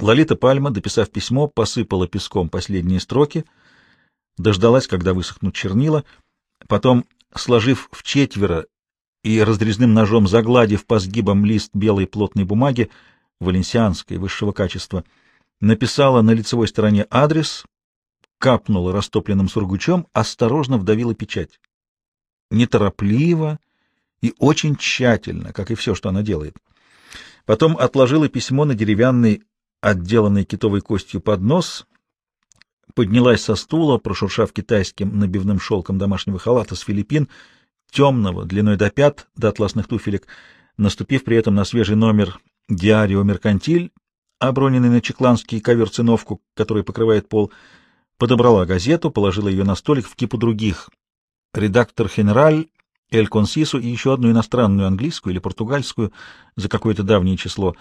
Лолита Пальма, дописав письмо, посыпала песком последние строки, дождалась, когда высохнут чернила, потом, сложив в четверо и разрезным ножом загладив по сгибам лист белой плотной бумаги, валенсианской, высшего качества, написала на лицевой стороне адрес, капнула растопленным сургучом, осторожно вдавила печать. Неторопливо и очень тщательно, как и все, что она делает. Потом отложила письмо на деревянный, отделанный китовой костью поднос, поднялась со стула, прошуршав китайским набивным шелком домашнего халата с Филиппин, темного, длиной до пят, до атласных туфелек, наступив при этом на свежий номер «Диарио Меркантиль», оброненный на чекланский ковер-циновку, который покрывает пол, подобрала газету, положила ее на столик в кипу других. Редактор «Хенераль», «Эль Консису» и еще одну иностранную, английскую или португальскую, за какое-то давнее число.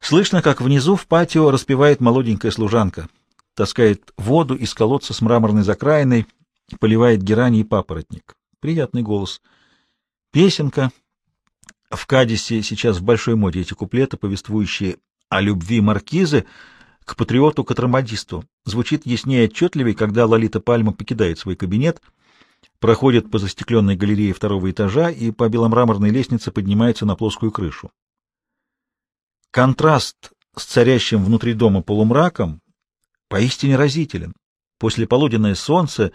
Слышно, как внизу в патио распевает молоденькая служанка, таскает воду из колодца с мраморной закраиной, поливает герани и папоротник. Приятный голос. Песенка. В Кадисе сейчас в большой моде эти куплеты, повествующие о любви маркизы к патриоту-катрамадисту. Звучит яснее и отчетливее, когда Лолита Пальма покидает свой кабинет, проходит по застекленной галерее второго этажа и по беломраморной лестнице поднимается на плоскую крышу. Контраст с царящим внутри дома полумраком поистине разителен. После полуденное солнце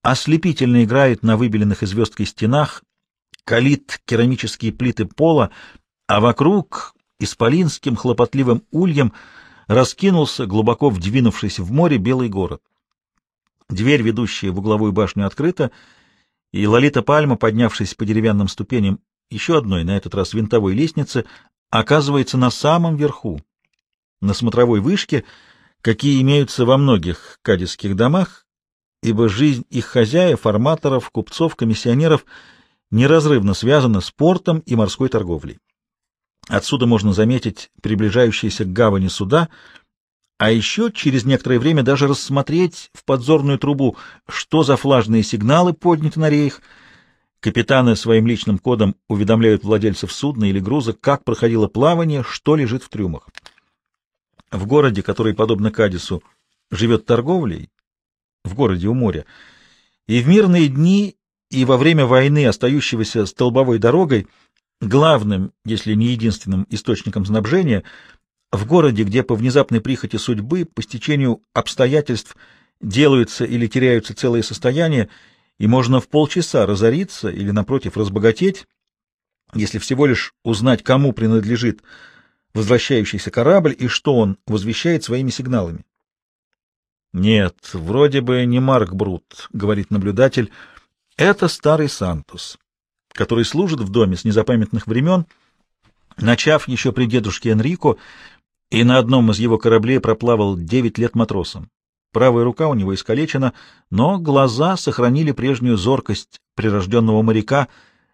ослепительно играет на выбеленных и звездкой стенах, калит керамические плиты пола, а вокруг исполинским хлопотливым ульем раскинулся, глубоко вдвинувшись в море, белый город. Дверь, ведущая в угловую башню, открыта, и Лолита Пальма, поднявшись по деревянным ступеням еще одной, на этот раз винтовой лестницы, оказывается на самом верху, на смотровой вышке, какие имеются во многих кадисских домах, ибо жизнь их хозяев, арматоров, купцов, комиссионеров неразрывно связана с портом и морской торговлей. Отсюда можно заметить приближающиеся к гавани суда, а еще через некоторое время даже рассмотреть в подзорную трубу, что за флажные сигналы подняты на рейх. Капитаны своим личным кодом уведомляют владельцев судна или груза, как проходило плавание, что лежит в трюмах. В городе, который, подобно Кадису, живет торговлей, в городе у моря, и в мирные дни, и во время войны, остающегося столбовой дорогой, главным, если не единственным источником снабжения, в городе, где по внезапной прихоти судьбы, по стечению обстоятельств делаются или теряются целые состояния, и можно в полчаса разориться или, напротив, разбогатеть, если всего лишь узнать, кому принадлежит возвращающийся корабль и что он возвещает своими сигналами. Нет, вроде бы не Марк Брут, говорит наблюдатель. Это старый Сантус, который служит в доме с незапамятных времен, начав еще при дедушке Энрико, и на одном из его кораблей проплавал девять лет матросом. Правая рука у него искалечена, но глаза сохранили прежнюю зоркость прирожденного моряка,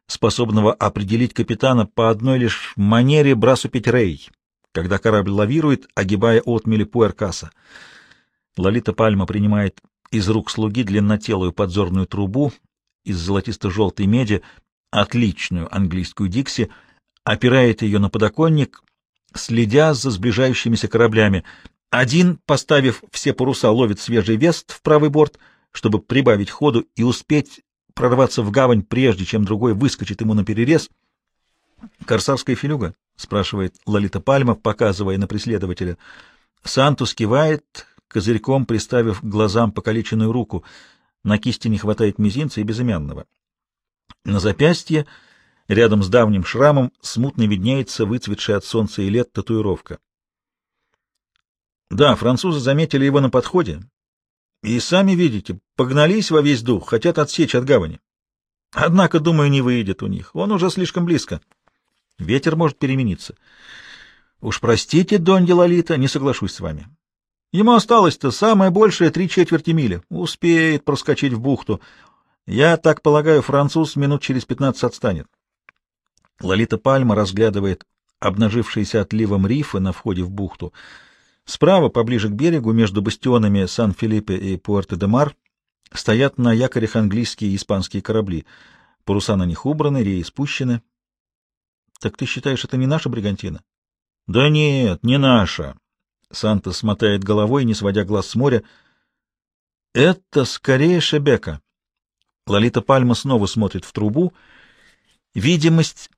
способного определить капитана по одной лишь манере брасупить рей, когда корабль лавирует, огибая отмели Пуэркаса. Лолита Пальма принимает из рук слуги длиннотелую подзорную трубу из золотисто-желтой меди, отличную английскую Дикси, опирает ее на подоконник, следя за сближающимися кораблями. Один, поставив все паруса, ловит свежий вест в правый борт, чтобы прибавить ходу и успеть прорваться в гавань, прежде чем другой выскочит ему на перерез. «Корсарская филюга?» — спрашивает Лолита Пальма, показывая на преследователя. Сантус кивает, козырьком приставив глазам покалеченную руку. На кисти не хватает мизинца и безымянного. На запястье, рядом с давним шрамом, смутно виднеется выцветшая от солнца и лет татуировка. Да, французы заметили его на подходе. И сами видите, погнались во весь дух, хотят отсечь от гавани. Однако, думаю, не выйдет у них. Он уже слишком близко. Ветер может перемениться. Уж простите, Дон Делалита, не соглашусь с вами. Ему осталось-то самое большее три четверти мили. Успеет проскочить в бухту. Я так полагаю, француз минут через пятнадцать отстанет. Лолита Пальма разглядывает обнажившиеся отливом рифы на входе в бухту. Справа, поближе к берегу, между бастионами Сан-Филиппе и Пуэрто-де-Мар, стоят на якорях английские и испанские корабли. Паруса на них убраны, реи спущены. — Так ты считаешь, это не наша бригантина? — Да нет, не наша. Санта смотает головой, не сводя глаз с моря. Это скорее Шебека. Лолита Пальма снова смотрит в трубу. Видимость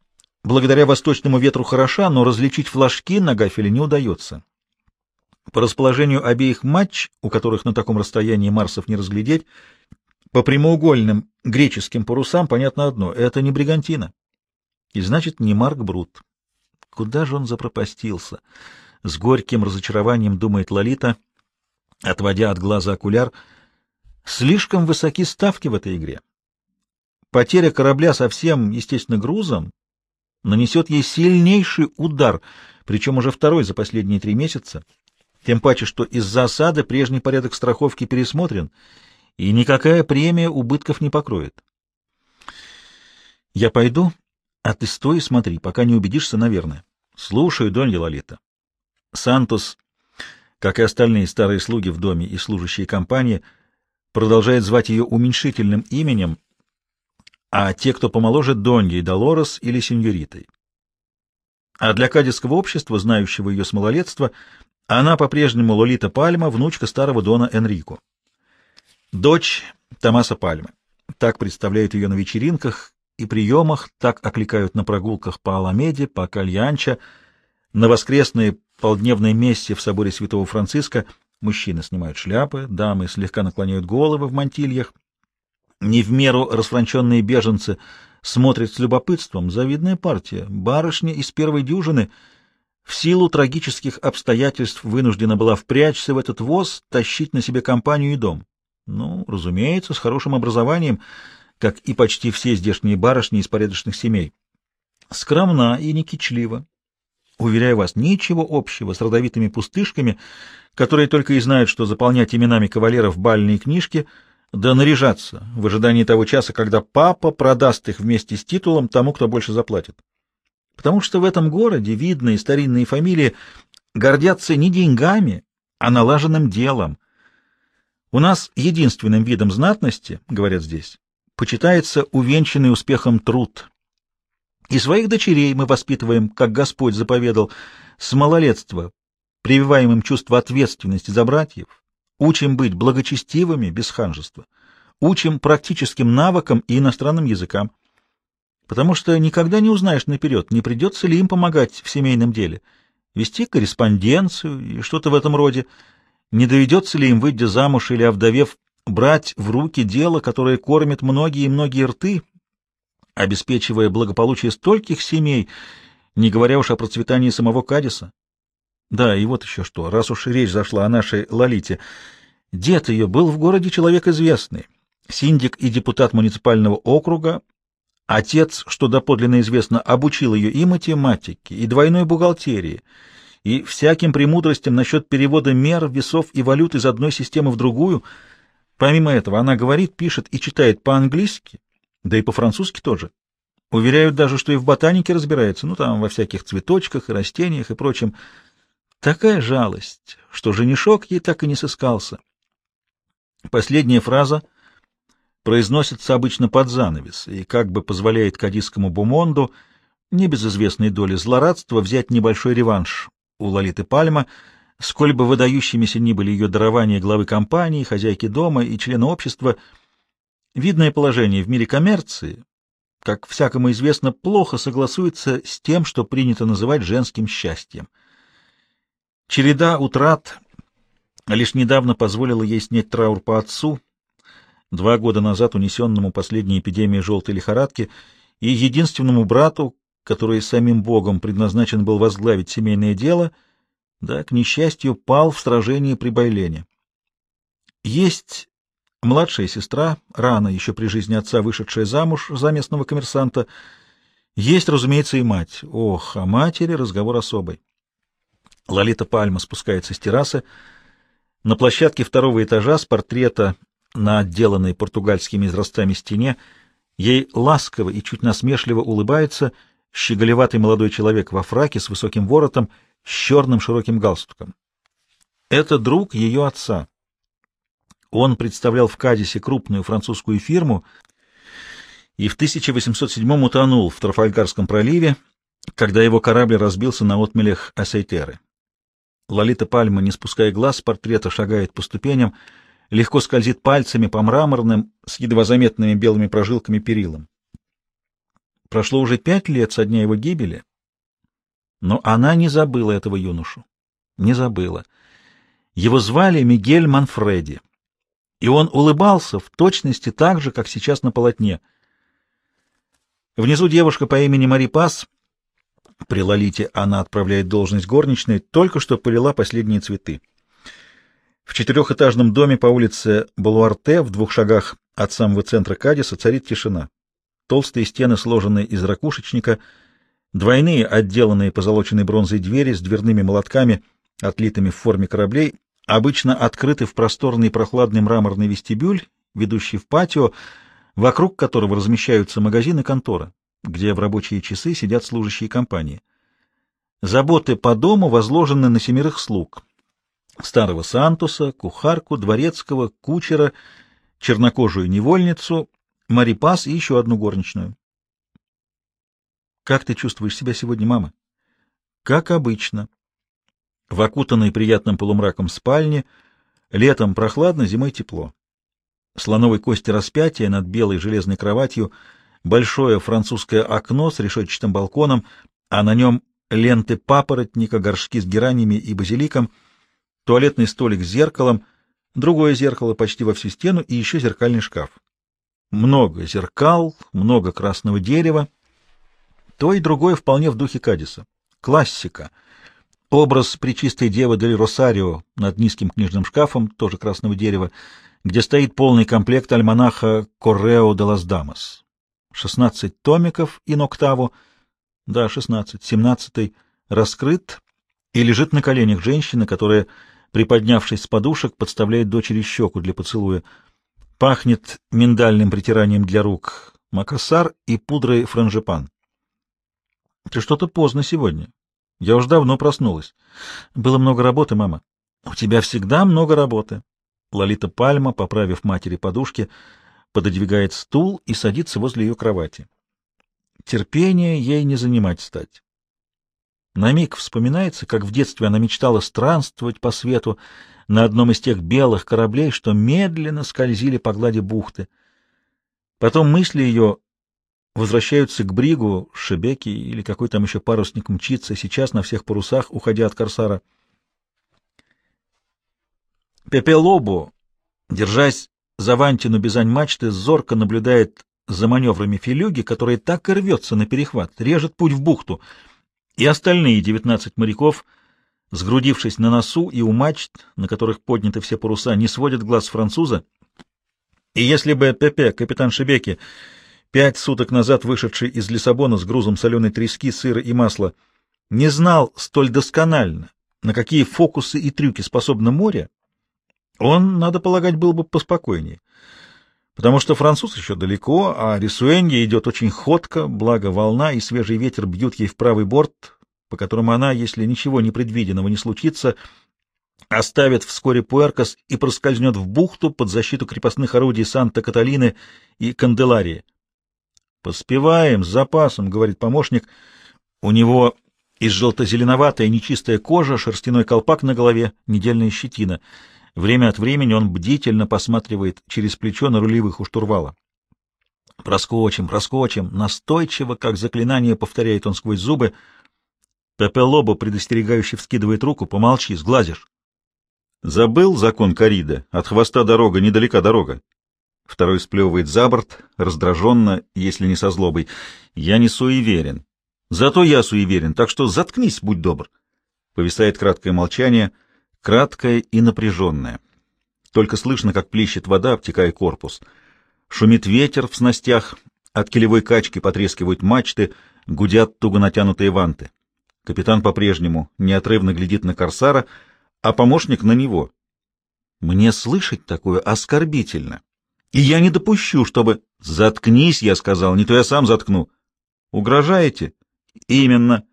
благодаря восточному ветру хороша, но различить флажки на гафеле не удается. По расположению обеих матч, у которых на таком расстоянии Марсов не разглядеть, по прямоугольным греческим парусам понятно одно — это не бригантина. И значит, не Марк Брут. Куда же он запропастился? С горьким разочарованием думает Лолита, отводя от глаза окуляр. Слишком высоки ставки в этой игре. Потеря корабля со всем, естественно, грузом нанесет ей сильнейший удар, причем уже второй за последние три месяца. Тем паче, что из-за осады прежний порядок страховки пересмотрен, и никакая премия убытков не покроет. Я пойду, а ты стой и смотри, пока не убедишься, наверное. Слушаю, Донья Лолита. Сантос, как и остальные старые слуги в доме и служащие компании, продолжает звать ее уменьшительным именем, а те, кто помоложе, Доньей Долорес или Сеньоритой. А для кадисского общества, знающего ее с малолетства, она по-прежнему Лолита Пальма, внучка старого Дона Энрико. Дочь Томаса Пальмы. Так представляют ее на вечеринках и приемах, так окликают на прогулках по Аламеде, по Кальянча, на воскресные полдневные мессе в соборе святого Франциска мужчины снимают шляпы, дамы слегка наклоняют головы в мантильях, не в меру расфранченные беженцы смотрят с любопытством, завидная партия, барышня из первой дюжины в силу трагических обстоятельств вынуждена была впрячься в этот воз, тащить на себе компанию и дом. Ну, разумеется, с хорошим образованием — как и почти все здешние барышни из порядочных семей. Скромна и не кичлива. Уверяю вас, ничего общего с родовитыми пустышками, которые только и знают, что заполнять именами кавалеров бальные книжки, да наряжаться в ожидании того часа, когда папа продаст их вместе с титулом тому, кто больше заплатит. Потому что в этом городе видные старинные фамилии гордятся не деньгами, а налаженным делом. У нас единственным видом знатности, говорят здесь, почитается увенчанный успехом труд. И своих дочерей мы воспитываем, как Господь заповедал, с малолетства, прививаем им чувство ответственности за братьев, учим быть благочестивыми без ханжества, учим практическим навыкам и иностранным языкам, потому что никогда не узнаешь наперед, не придется ли им помогать в семейном деле, вести корреспонденцию и что-то в этом роде, не доведется ли им, выйдя замуж или овдовев, брать в руки дело, которое кормит многие и многие рты, обеспечивая благополучие стольких семей, не говоря уж о процветании самого Кадиса. Да, и вот еще что, раз уж речь зашла о нашей Лолите. Дед ее был в городе человек известный, синдик и депутат муниципального округа, отец, что доподлинно известно, обучил ее и математике, и двойной бухгалтерии, и всяким премудростям насчет перевода мер, весов и валют из одной системы в другую — Помимо этого, она говорит, пишет и читает по-английски, да и по-французски тоже. Уверяют даже, что и в ботанике разбирается, ну там во всяких цветочках и растениях и прочем. Такая жалость, что женишок ей так и не сыскался. Последняя фраза произносится обычно под занавес и как бы позволяет кадийскому бумонду, небезызвестной доли злорадства, взять небольшой реванш у Лолиты Пальма — Сколь бы выдающимися ни были ее дарования главы компании, хозяйки дома и члена общества, видное положение в мире коммерции, как всякому известно, плохо согласуется с тем, что принято называть женским счастьем. Череда утрат лишь недавно позволила ей снять траур по отцу, два года назад унесенному последней эпидемией желтой лихорадки, и единственному брату, который самим Богом предназначен был возглавить семейное дело — да, к несчастью, пал в сражении при Байлене. Есть младшая сестра, рано еще при жизни отца вышедшая замуж за местного коммерсанта, есть, разумеется, и мать. Ох, о матери разговор особый. Лолита Пальма спускается с террасы. На площадке второго этажа с портрета на отделанной португальскими израстами стене ей ласково и чуть насмешливо улыбается щеголеватый молодой человек во фраке с высоким воротом с черным широким галстуком. Это друг ее отца. Он представлял в Кадисе крупную французскую фирму и в 1807 утонул в Трафальгарском проливе, когда его корабль разбился на отмелях Асейтеры. Лолита Пальма, не спуская глаз с портрета, шагает по ступеням, легко скользит пальцами по мраморным, с едва заметными белыми прожилками перилам. Прошло уже пять лет со дня его гибели, но она не забыла этого юношу. Не забыла. Его звали Мигель Манфреди, и он улыбался в точности так же, как сейчас на полотне. Внизу девушка по имени Мари Пас, при Лолите она отправляет должность горничной, только что полила последние цветы. В четырехэтажном доме по улице Балуарте в двух шагах от самого центра Кадиса царит тишина. Толстые стены сложены из ракушечника, двойные отделанные позолоченной бронзой двери с дверными молотками, отлитыми в форме кораблей, обычно открыты в просторный прохладный мраморный вестибюль, ведущий в патио, вокруг которого размещаются магазины и контора, где в рабочие часы сидят служащие компании. Заботы по дому возложены на семерых слуг. Старого Сантуса, кухарку, дворецкого, кучера, чернокожую невольницу, Марипас и еще одну горничную. «Как ты чувствуешь себя сегодня, мама?» «Как обычно», в окутанной приятным полумраком спальне, летом прохладно, зимой тепло. Слоновой кости распятия над белой железной кроватью, большое французское окно с решетчатым балконом, а на нем ленты папоротника, горшки с геранями и базиликом, туалетный столик с зеркалом, другое зеркало почти во всю стену и еще зеркальный шкаф. Много зеркал, много красного дерева. То и другое вполне в духе Кадиса. Классика — Образ Пречистой Девы Дель Росарио над низким книжным шкафом, тоже красного дерева, где стоит полный комплект альманаха Коррео де лас Дамас. Шестнадцать томиков и ноктаву, да, шестнадцать, семнадцатый, раскрыт и лежит на коленях женщины, которая, приподнявшись с подушек, подставляет дочери щеку для поцелуя. Пахнет миндальным притиранием для рук макасар и пудрой франжипан. — Ты что-то поздно сегодня. Я уж давно проснулась. Было много работы, мама. У тебя всегда много работы. Лолита Пальма, поправив матери подушки, пододвигает стул и садится возле ее кровати. Терпение ей не занимать стать. На миг вспоминается, как в детстве она мечтала странствовать по свету на одном из тех белых кораблей, что медленно скользили по глади бухты. Потом мысли ее возвращаются к бригу, Шебеки или какой там еще парусник мчится сейчас на всех парусах, уходя от корсара. Пепе Лобо, держась за вантину бизань мачты, зорко наблюдает за маневрами филюги, которая так и рвется на перехват, режет путь в бухту, и остальные девятнадцать моряков, сгрудившись на носу и у мачт, на которых подняты все паруса, не сводят глаз француза, и если бы Пепе, капитан Шебеки, пять суток назад вышедший из Лиссабона с грузом соленой трески, сыра и масла, не знал столь досконально, на какие фокусы и трюки способно море, он, надо полагать, был бы поспокойнее. Потому что француз еще далеко, а Рисуэнье идет очень ходко, благо волна и свежий ветер бьют ей в правый борт, по которому она, если ничего непредвиденного не случится, оставит вскоре Пуэркас и проскользнет в бухту под защиту крепостных орудий Санта-Каталины и Канделарии. Поспеваем, с запасом, — говорит помощник. У него из желто-зеленоватая нечистая кожа, шерстяной колпак на голове, недельная щетина. Время от времени он бдительно посматривает через плечо на рулевых у штурвала. Проскочим, проскочим, настойчиво, как заклинание, повторяет он сквозь зубы. Пепе Лобо предостерегающе вскидывает руку. Помолчи, сглазишь. Забыл закон Карида. От хвоста дорога, недалека дорога. Второй сплевывает за борт, раздраженно, если не со злобой. Я не суеверен. Зато я суеверен, так что заткнись, будь добр. Повисает краткое молчание, краткое и напряженное. Только слышно, как плещет вода, обтекая корпус. Шумит ветер в снастях, от килевой качки потрескивают мачты, гудят туго натянутые ванты. Капитан по-прежнему неотрывно глядит на корсара, а помощник на него. Мне слышать такое оскорбительно. И я не допущу, чтобы... Заткнись, я сказал, не то я сам заткну. Угрожаете? Именно.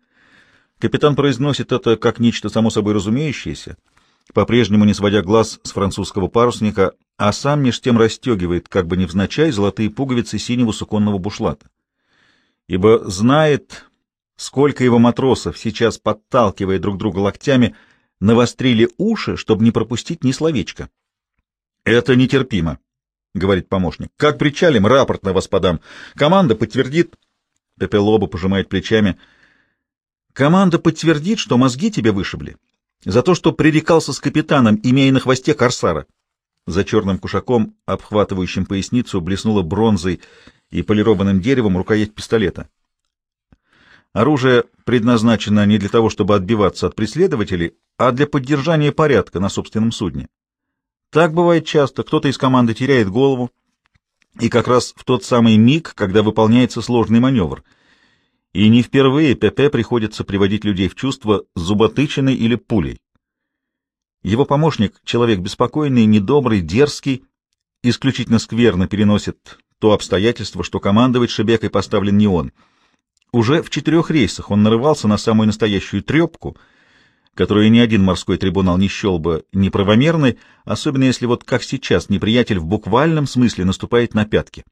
Капитан произносит это как нечто само собой разумеющееся, по-прежнему не сводя глаз с французского парусника, а сам меж тем расстегивает, как бы невзначай, золотые пуговицы синего суконного бушлата. Ибо знает, сколько его матросов сейчас, подталкивая друг друга локтями, навострили уши, чтобы не пропустить ни словечка. — Это нетерпимо, — говорит помощник. — Как причалим, рапорт на вас подам. Команда подтвердит. Пепелоба пожимает плечами. — Команда подтвердит, что мозги тебе вышибли. За то, что пререкался с капитаном, имея на хвосте корсара. За черным кушаком, обхватывающим поясницу, блеснула бронзой и полированным деревом рукоять пистолета. Оружие предназначено не для того, чтобы отбиваться от преследователей, а для поддержания порядка на собственном судне. Так бывает часто, кто-то из команды теряет голову, и как раз в тот самый миг, когда выполняется сложный маневр. И не впервые ПП приходится приводить людей в чувство зуботычиной или пулей. Его помощник, человек беспокойный, недобрый, дерзкий, исключительно скверно переносит то обстоятельство, что командовать Шебекой поставлен не он. Уже в четырех рейсах он нарывался на самую настоящую трепку, которую ни один морской трибунал не счел бы неправомерной, особенно если вот как сейчас неприятель в буквальном смысле наступает на пятки.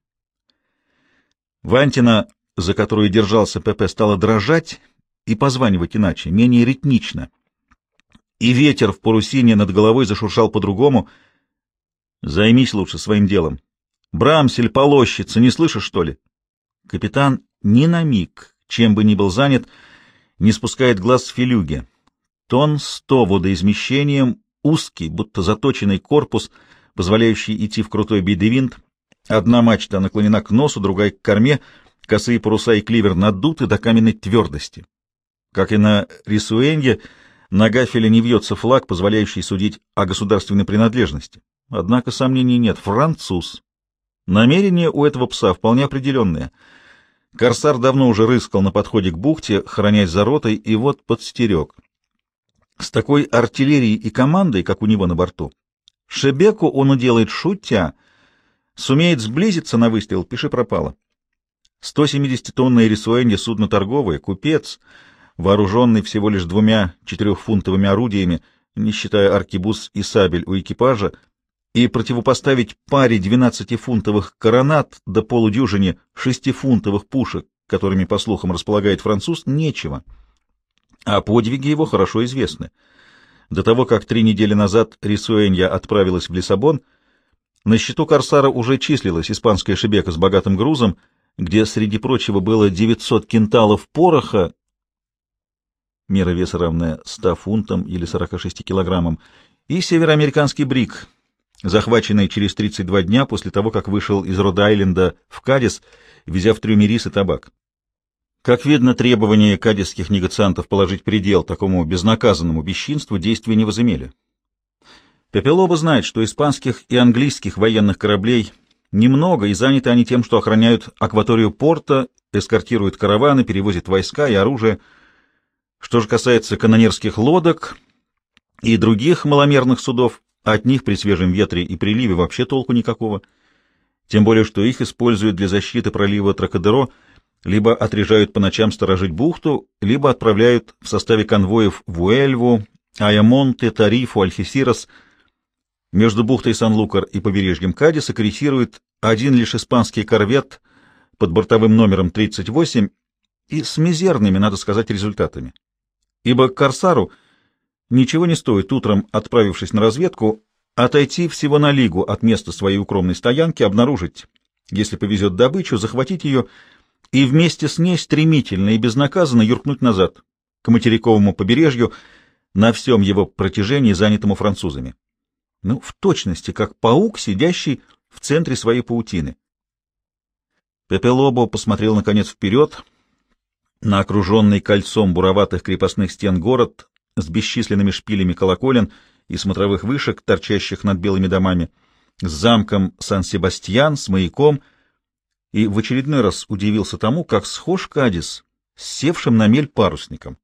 Вантина, за которую держался ПП, стала дрожать и позванивать иначе, менее ритмично — и ветер в парусине над головой зашуршал по-другому. Займись лучше своим делом. Брамсель полощется, не слышишь, что ли? Капитан ни на миг, чем бы ни был занят, не спускает глаз с филюги. Тон сто водоизмещением, узкий, будто заточенный корпус, позволяющий идти в крутой бедевинт. Одна мачта наклонена к носу, другая — к корме, косые паруса и кливер надуты до каменной твердости. Как и на Рисуэнье, на гафеле не вьется флаг, позволяющий судить о государственной принадлежности. Однако сомнений нет. Француз. Намерения у этого пса вполне определенные. Корсар давно уже рыскал на подходе к бухте, хранясь за ротой, и вот подстерег. С такой артиллерией и командой, как у него на борту, Шебеку он уделает шутя, сумеет сблизиться на выстрел, пиши пропало. 170-тонное рисуэнье судно торговое, купец — вооруженный всего лишь двумя четырехфунтовыми орудиями, не считая аркибуз и сабель у экипажа, и противопоставить паре двенадцатифунтовых коронат до полудюжине шестифунтовых пушек, которыми, по слухам, располагает француз, нечего. А подвиги его хорошо известны. До того, как три недели назад Рисуэнья отправилась в Лиссабон, на счету Корсара уже числилась испанская шебека с богатым грузом, где, среди прочего, было 900 кенталов пороха мера веса равная 100 фунтам или 46 килограммам, и североамериканский брик, захваченный через 32 дня после того, как вышел из Род-Айленда в Кадис, везя в трюме рис и табак. Как видно, требования кадисских негациантов положить предел такому безнаказанному бесчинству действия не возымели. Пепелоба знает, что испанских и английских военных кораблей немного, и заняты они тем, что охраняют акваторию порта, эскортируют караваны, перевозят войска и оружие, что же касается канонерских лодок и других маломерных судов, от них при свежем ветре и приливе вообще толку никакого. Тем более, что их используют для защиты пролива Тракадеро, либо отряжают по ночам сторожить бухту, либо отправляют в составе конвоев в Уэльву, Аямонте, Тарифу, Альхисирос. Между бухтой Сан-Лукар и побережьем Кадиса крейсирует один лишь испанский корвет под бортовым номером 38 и с мизерными, надо сказать, результатами ибо Корсару ничего не стоит утром, отправившись на разведку, отойти всего на лигу от места своей укромной стоянки, обнаружить, если повезет добычу, захватить ее и вместе с ней стремительно и безнаказанно юркнуть назад, к материковому побережью, на всем его протяжении, занятому французами. Ну, в точности, как паук, сидящий в центре своей паутины. Пепелобо посмотрел, наконец, вперед — на окруженный кольцом буроватых крепостных стен город с бесчисленными шпилями колоколен и смотровых вышек, торчащих над белыми домами, с замком Сан-Себастьян, с маяком, и в очередной раз удивился тому, как схож Кадис с севшим на мель парусником.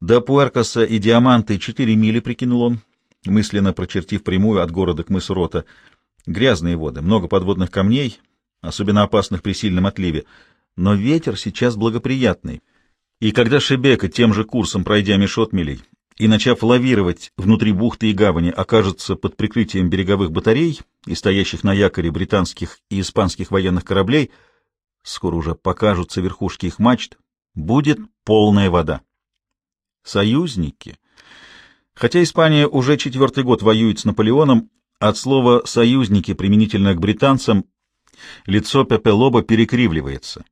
До Пуэркаса и Диаманты четыре мили, прикинул он, мысленно прочертив прямую от города к мысу Рота. Грязные воды, много подводных камней, особенно опасных при сильном отливе, но ветер сейчас благоприятный. И когда Шебека тем же курсом, пройдя Мишотмелей и начав лавировать внутри бухты и гавани, окажется под прикрытием береговых батарей и стоящих на якоре британских и испанских военных кораблей, скоро уже покажутся верхушки их мачт, будет полная вода. Союзники. Хотя Испания уже четвертый год воюет с Наполеоном, от слова «союзники» применительно к британцам лицо Пепе Лоба перекривливается.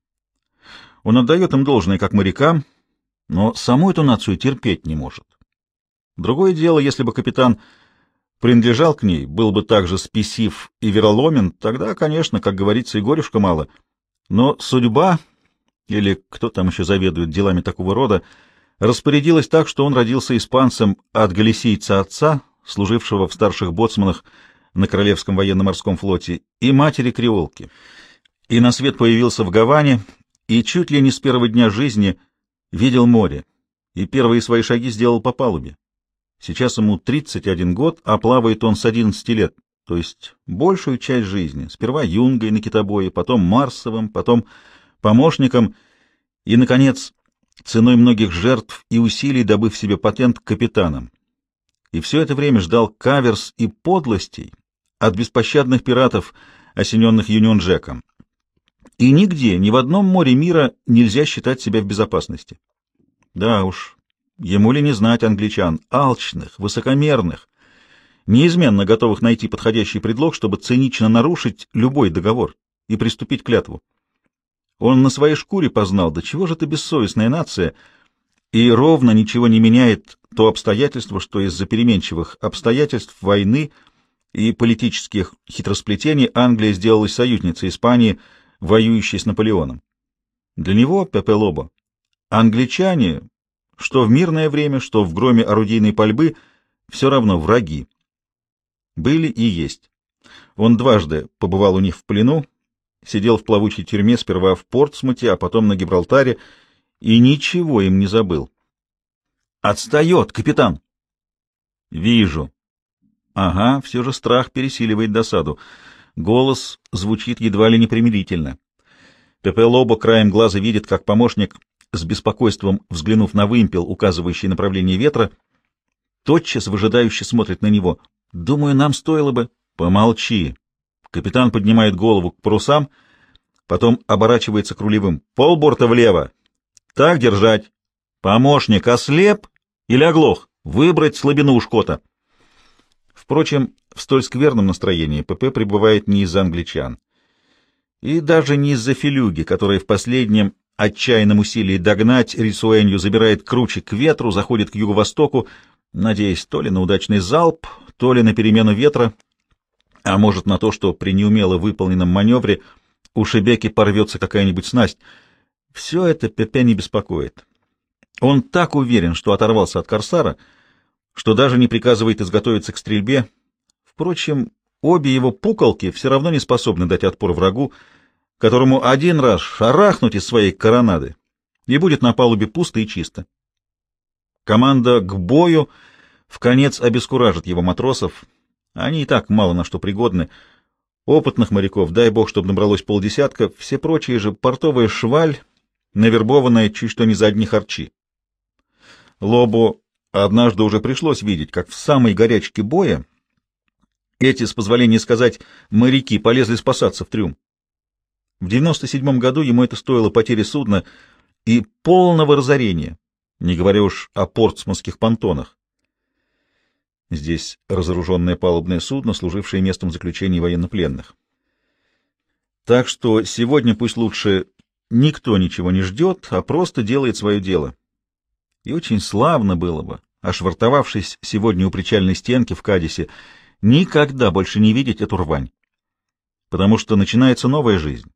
Он отдает им должное как морякам, но саму эту нацию терпеть не может. Другое дело, если бы капитан принадлежал к ней, был бы также спесив и вероломен, тогда, конечно, как говорится, и горюшка мало. Но судьба, или кто там еще заведует делами такого рода, распорядилась так, что он родился испанцем от галисийца отца, служившего в старших боцманах на Королевском военно-морском флоте, и матери креолки. И на свет появился в Гаване, и чуть ли не с первого дня жизни видел море, и первые свои шаги сделал по палубе. Сейчас ему 31 год, а плавает он с 11 лет, то есть большую часть жизни. Сперва юнгой на китобое, потом Марсовым, потом помощником и, наконец, ценой многих жертв и усилий добыв себе патент капитаном. И все это время ждал каверс и подлостей от беспощадных пиратов, осененных Юнион Джеком. И нигде, ни в одном море мира нельзя считать себя в безопасности. Да уж, ему ли не знать англичан, алчных, высокомерных, неизменно готовых найти подходящий предлог, чтобы цинично нарушить любой договор и приступить к клятву. Он на своей шкуре познал, да чего же ты бессовестная нация, и ровно ничего не меняет то обстоятельство, что из-за переменчивых обстоятельств войны и политических хитросплетений Англия сделалась союзницей Испании, воюющей с Наполеоном. Для него, Пепе Лобо, англичане, что в мирное время, что в громе орудийной пальбы, все равно враги. Были и есть. Он дважды побывал у них в плену, сидел в плавучей тюрьме сперва в Портсмуте, а потом на Гибралтаре, и ничего им не забыл. «Отстает, капитан!» «Вижу». Ага, все же страх пересиливает досаду. Голос звучит едва ли непримирительно. Пепе Лобо краем глаза видит, как помощник, с беспокойством взглянув на вымпел, указывающий направление ветра, тотчас выжидающе смотрит на него. «Думаю, нам стоило бы...» «Помолчи!» Капитан поднимает голову к парусам, потом оборачивается к рулевым. «Полборта влево!» «Так держать!» «Помощник ослеп или оглох?» «Выбрать слабину у шкота!» Впрочем, в столь скверном настроении ПП пребывает не из-за англичан. И даже не из-за Филюги, которая в последнем отчаянном усилии догнать Рисуэнью забирает круче к ветру, заходит к юго-востоку, надеясь то ли на удачный залп, то ли на перемену ветра, а может на то, что при неумело выполненном маневре у Шебеки порвется какая-нибудь снасть. Все это Пепе не беспокоит. Он так уверен, что оторвался от корсара, что даже не приказывает изготовиться к стрельбе, Впрочем, обе его пуколки все равно не способны дать отпор врагу, которому один раз шарахнуть из своей коронады, и будет на палубе пусто и чисто. Команда к бою в конец обескуражит его матросов. Они и так мало на что пригодны. Опытных моряков, дай бог, чтобы набралось полдесятка, все прочие же портовая шваль, навербованная чуть что не за одни харчи. Лобу однажды уже пришлось видеть, как в самой горячке боя эти, с позволения сказать, моряки полезли спасаться в трюм. В 97 году ему это стоило потери судна и полного разорения, не говоря уж о портсманских понтонах. Здесь разоруженное палубное судно, служившее местом заключения военнопленных. Так что сегодня пусть лучше никто ничего не ждет, а просто делает свое дело. И очень славно было бы, ошвартовавшись сегодня у причальной стенки в Кадисе, никогда больше не видеть эту рвань. Потому что начинается новая жизнь.